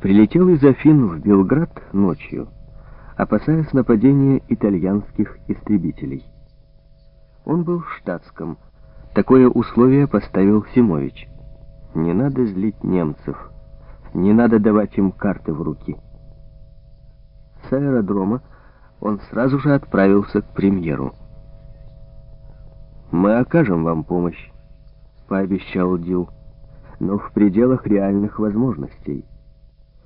прилетел из Афин в Белград ночью, опасаясь нападения итальянских истребителей. Он был в штатском. Такое условие поставил Симович. Не надо злить немцев, не надо давать им карты в руки. С аэродрома он сразу же отправился к премьеру. «Мы окажем вам помощь», — пообещал Дил, «но в пределах реальных возможностей».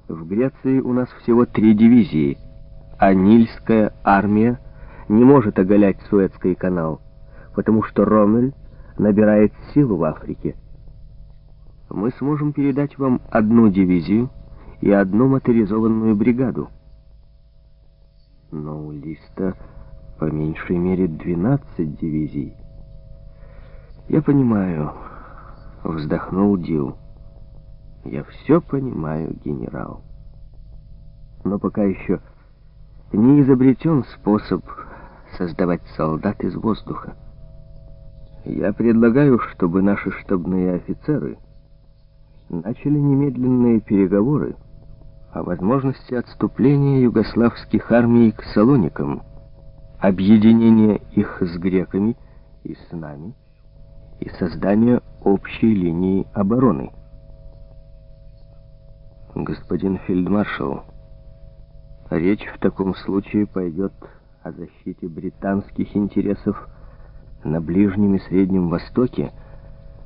В Греции у нас всего три дивизии, а Нильская армия не может оголять Суэцкий канал, потому что Роммель набирает силу в Африке. Мы сможем передать вам одну дивизию и одну моторизованную бригаду. Но у Листа по меньшей мере 12 дивизий. Я понимаю, вздохнул Дил. Я все понимаю, генерал. Но пока еще не изобретен способ создавать солдат из воздуха. Я предлагаю, чтобы наши штабные офицеры начали немедленные переговоры о возможности отступления югославских армий к Салоникам, объединения их с греками и с нами и создания общей линии обороны господин фельдмаршал, речь в таком случае пойдет о защите британских интересов на Ближнем и Среднем Востоке,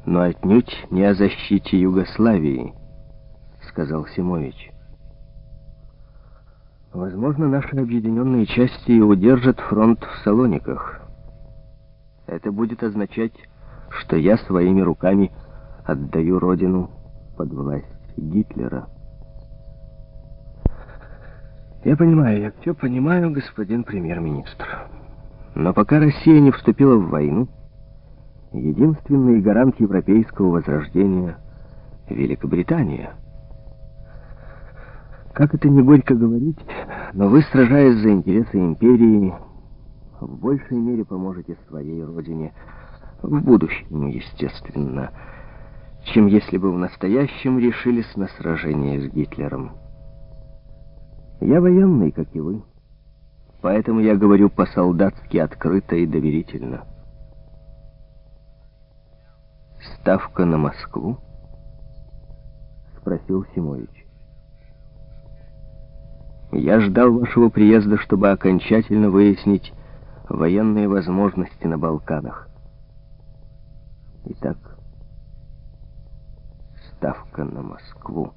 но отнюдь не о защите Югославии, сказал Симович. Возможно, наши объединенные части и удержат фронт в Салониках. Это будет означать, что я своими руками отдаю родину под власть Гитлера. Я понимаю, я все понимаю, господин премьер-министр. Но пока Россия не вступила в войну, единственный гарант европейского возрождения — Великобритания. Как это не горько говорить, но вы, сражаясь за интересы империи, в большей мере поможете своей родине, в будущем, естественно, чем если бы в настоящем решились на сражение с Гитлером. Я военный, как и вы. Поэтому я говорю по-солдатски открыто и доверительно. Ставка на Москву? Спросил Симович. Я ждал вашего приезда, чтобы окончательно выяснить военные возможности на Балканах. Итак, ставка на Москву.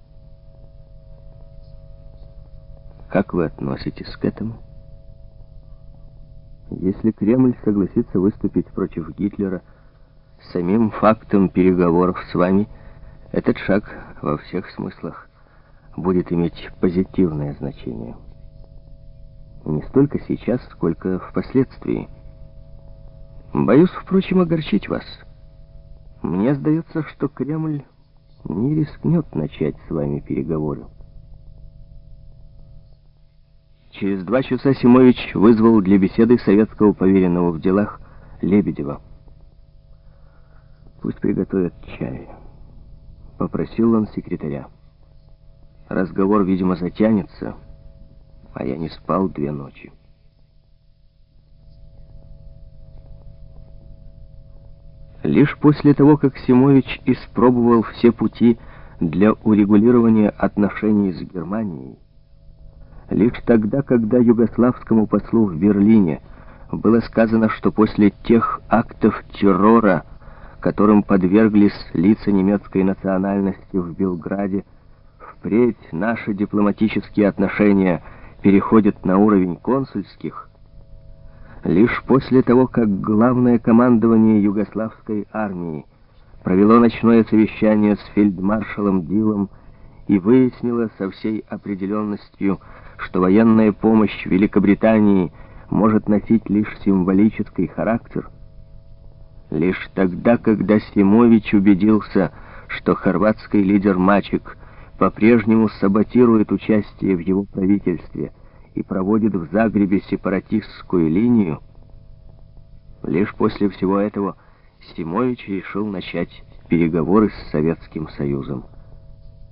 Как вы относитесь к этому? Если Кремль согласится выступить против Гитлера, самим фактом переговоров с вами этот шаг во всех смыслах будет иметь позитивное значение. Не столько сейчас, сколько впоследствии. Боюсь, впрочем, огорчить вас. Мне сдается, что Кремль не рискнет начать с вами переговоры. Через два часа Симович вызвал для беседы советского поверенного в делах Лебедева. «Пусть приготовят чай», — попросил он секретаря. «Разговор, видимо, затянется, а я не спал две ночи». Лишь после того, как Симович испробовал все пути для урегулирования отношений с Германией, Лишь тогда, когда югославскому послу в Берлине было сказано, что после тех актов террора, которым подверглись лица немецкой национальности в Белграде, впредь наши дипломатические отношения переходят на уровень консульских, лишь после того, как главное командование югославской армии провело ночное совещание с фельдмаршалом Дилом и выяснило со всей определенностью, что военная помощь Великобритании может носить лишь символический характер, лишь тогда, когда Симович убедился, что хорватский лидер Мачек по-прежнему саботирует участие в его правительстве и проводит в Загребе сепаратистскую линию, лишь после всего этого Симович решил начать переговоры с Советским Союзом.